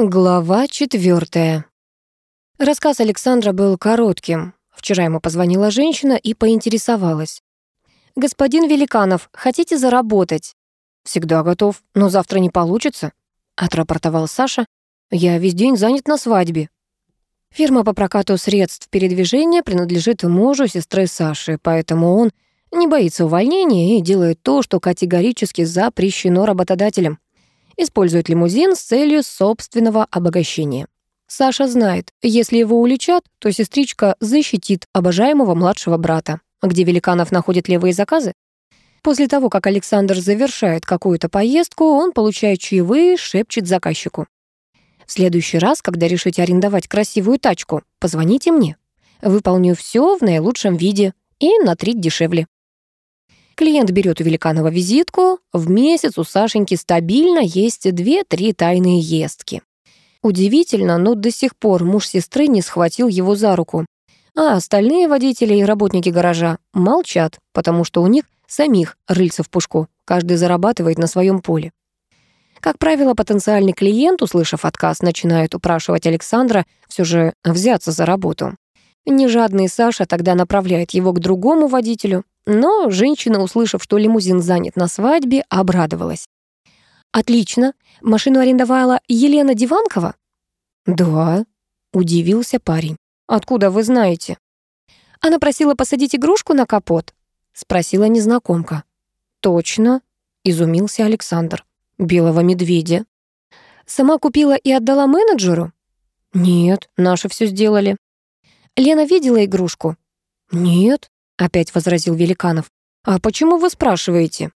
Глава четвертая. Рассказ Александра был коротким. Вчера ему позвонила женщина и поинтересовалась. «Господин Великанов, хотите заработать?» «Всегда готов, но завтра не получится», — отрапортовал Саша. «Я весь день занят на свадьбе». Фирма по прокату средств передвижения принадлежит мужу сестры Саши, поэтому он не боится увольнения и делает то, что категорически запрещено работодателем использует лимузин с целью собственного обогащения. Саша знает, если его уличат, то сестричка защитит обожаемого младшего брата. Где Великанов находит левые заказы? После того, как Александр завершает какую-то поездку, он получает чаевые, шепчет заказчику. В следующий раз, когда решите арендовать красивую тачку, позвоните мне. Выполню все в наилучшем виде и на треть дешевле. Клиент берет у Великанова визитку. В месяц у Сашеньки стабильно есть две-три тайные ездки. Удивительно, но до сих пор муж сестры не схватил его за руку. А остальные водители и работники гаража молчат, потому что у них самих рыльца в пушку. Каждый зарабатывает на своем поле. Как правило, потенциальный клиент, услышав отказ, начинает упрашивать Александра все же взяться за работу. Нежадный Саша тогда направляет его к другому водителю, но женщина, услышав, что лимузин занят на свадьбе, обрадовалась. «Отлично. Машину арендовала Елена Диванкова?» «Да», — удивился парень. «Откуда вы знаете?» «Она просила посадить игрушку на капот?» — спросила незнакомка. «Точно», — изумился Александр. «Белого медведя». «Сама купила и отдала менеджеру?» «Нет, наши все сделали». «Лена видела игрушку?» «Нет», опять возразил Великанов. «А почему вы спрашиваете?»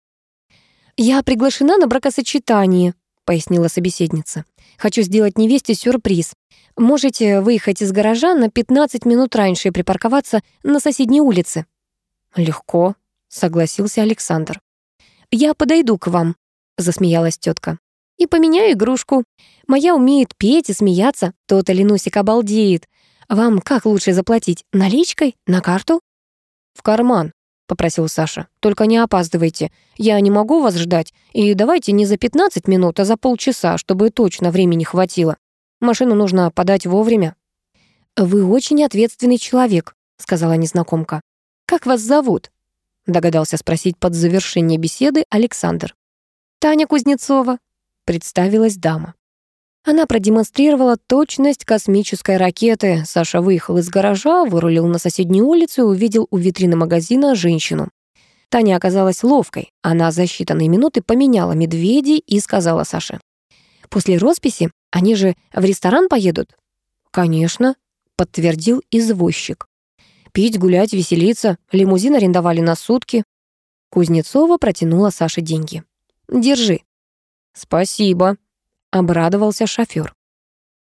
«Я приглашена на бракосочетание», — пояснила собеседница. «Хочу сделать невесте сюрприз. Можете выехать из гаража на 15 минут раньше и припарковаться на соседней улице». «Легко», — согласился Александр. «Я подойду к вам», — засмеялась тетка. «И поменяю игрушку. Моя умеет петь и смеяться, тот Ленусик обалдеет. Вам как лучше заплатить, наличкой, на карту?» «В карман», — попросил Саша. «Только не опаздывайте. Я не могу вас ждать. И давайте не за 15 минут, а за полчаса, чтобы точно времени хватило. Машину нужно подать вовремя». «Вы очень ответственный человек», — сказала незнакомка. «Как вас зовут?» — догадался спросить под завершение беседы Александр. «Таня Кузнецова», — представилась дама. Она продемонстрировала точность космической ракеты. Саша выехал из гаража, вырулил на соседнюю улицу и увидел у витрины магазина женщину. Таня оказалась ловкой. Она за считанные минуты поменяла медведей и сказала Саше. «После росписи они же в ресторан поедут?» «Конечно», — подтвердил извозчик. «Пить, гулять, веселиться. Лимузин арендовали на сутки». Кузнецова протянула Саше деньги. «Держи». «Спасибо», Обрадовался шофёр.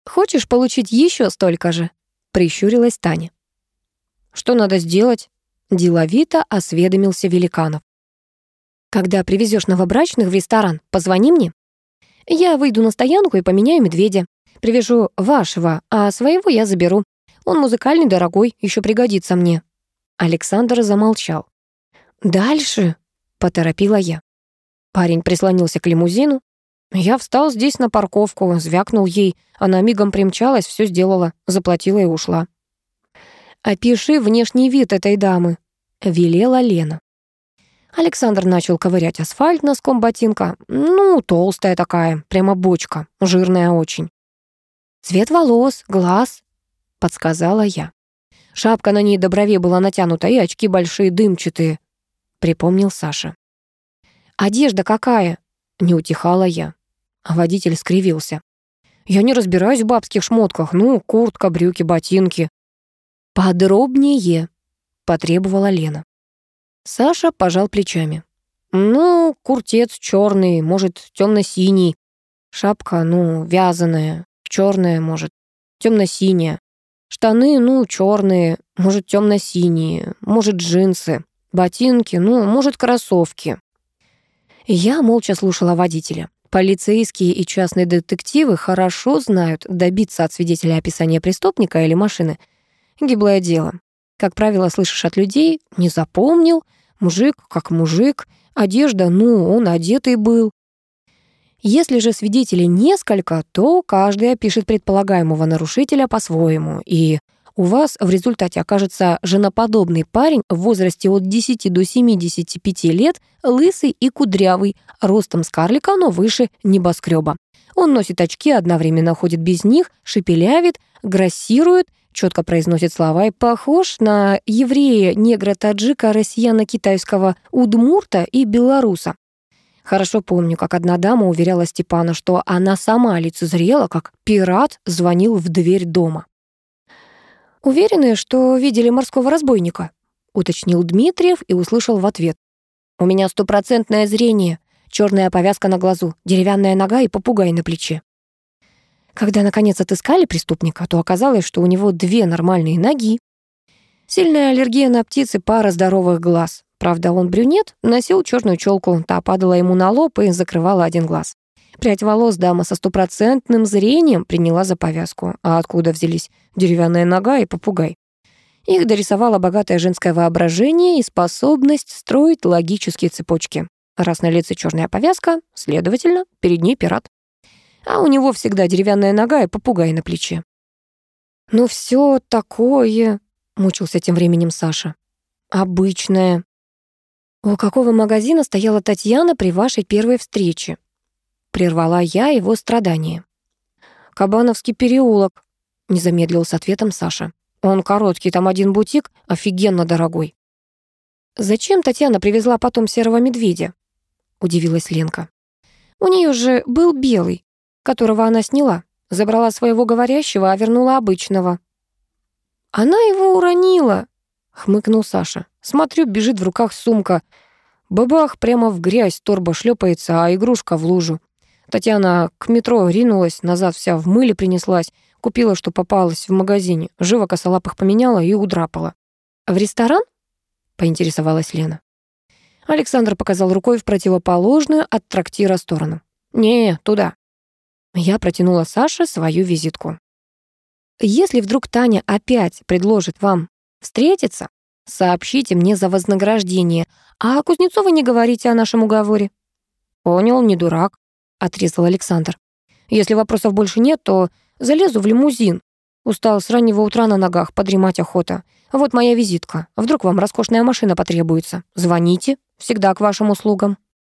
«Хочешь получить еще столько же?» Прищурилась Таня. «Что надо сделать?» Деловито осведомился Великанов. «Когда привезешь новобрачных в ресторан, позвони мне. Я выйду на стоянку и поменяю медведя. Привяжу вашего, а своего я заберу. Он музыкальный, дорогой, еще пригодится мне». Александр замолчал. «Дальше?» — поторопила я. Парень прислонился к лимузину, я встал здесь на парковку, звякнул ей. Она мигом примчалась, все сделала, заплатила и ушла. «Опиши внешний вид этой дамы», — велела Лена. Александр начал ковырять асфальт носком ботинка. Ну, толстая такая, прямо бочка, жирная очень. «Цвет волос, глаз», — подсказала я. Шапка на ней до бровей была натянута, и очки большие, дымчатые, — припомнил Саша. «Одежда какая?» — не утихала я. Водитель скривился. «Я не разбираюсь в бабских шмотках. Ну, куртка, брюки, ботинки». «Подробнее», — потребовала Лена. Саша пожал плечами. «Ну, куртец черный, может, темно-синий. Шапка, ну, вязаная, черная, может, темно-синяя. Штаны, ну, черные, может, темно-синие, может, джинсы. Ботинки, ну, может, кроссовки». Я молча слушала водителя. Полицейские и частные детективы хорошо знают добиться от свидетеля описания преступника или машины. Гиблое дело. Как правило, слышишь от людей «не запомнил», «мужик как мужик», «одежда, ну, он одетый был». Если же свидетелей несколько, то каждый опишет предполагаемого нарушителя по-своему, и у вас в результате окажется женоподобный парень в возрасте от 10 до 75 лет, лысый и кудрявый, ростом с карлика, но выше небоскреба. Он носит очки, одновременно ходит без них, шепелявит, грассирует, четко произносит слова и похож на еврея, негра, таджика, россияна, китайского, удмурта и белоруса. Хорошо помню, как одна дама уверяла Степана, что она сама лицезрела, как пират звонил в дверь дома. «Уверены, что видели морского разбойника?» — уточнил Дмитриев и услышал в ответ. «У меня стопроцентное зрение, черная повязка на глазу, деревянная нога и попугай на плече». Когда, наконец, отыскали преступника, то оказалось, что у него две нормальные ноги. Сильная аллергия на птицы, пара здоровых глаз. Правда, он брюнет, носил черную челку, та падала ему на лоб и закрывала один глаз. Прядь волос дама со стопроцентным зрением приняла за повязку. А откуда взялись деревянная нога и попугай? Их дорисовало богатое женское воображение и способность строить логические цепочки. Раз на лице черная повязка, следовательно, перед ней пират. А у него всегда деревянная нога и попугай на плече. «Ну все такое», — мучился тем временем Саша. «Обычное». «У какого магазина стояла Татьяна при вашей первой встрече?» Прервала я его страдания. «Кабановский переулок», — не замедлил с ответом Саша. «Он короткий, там один бутик, офигенно дорогой». «Зачем Татьяна привезла потом серого медведя?» — удивилась Ленка. «У нее же был белый, которого она сняла. Забрала своего говорящего, а вернула обычного». «Она его уронила», — хмыкнул Саша. «Смотрю, бежит в руках сумка. Бабах, прямо в грязь, торба шлепается, а игрушка в лужу. Татьяна к метро ринулась, назад вся в мыле принеслась, купила, что попалась в магазине, живо косолапых поменяла и удрапала. «В ресторан?» — поинтересовалась Лена. Александр показал рукой в противоположную от трактира сторону. «Не, туда». Я протянула Саше свою визитку. «Если вдруг Таня опять предложит вам встретиться, сообщите мне за вознаграждение, а Кузнецова не говорите о нашем уговоре». «Понял, не дурак», — отрезал Александр. «Если вопросов больше нет, то залезу в лимузин. Устал с раннего утра на ногах, подремать охота. Вот моя визитка. Вдруг вам роскошная машина потребуется. Звоните, всегда к вашим услугам».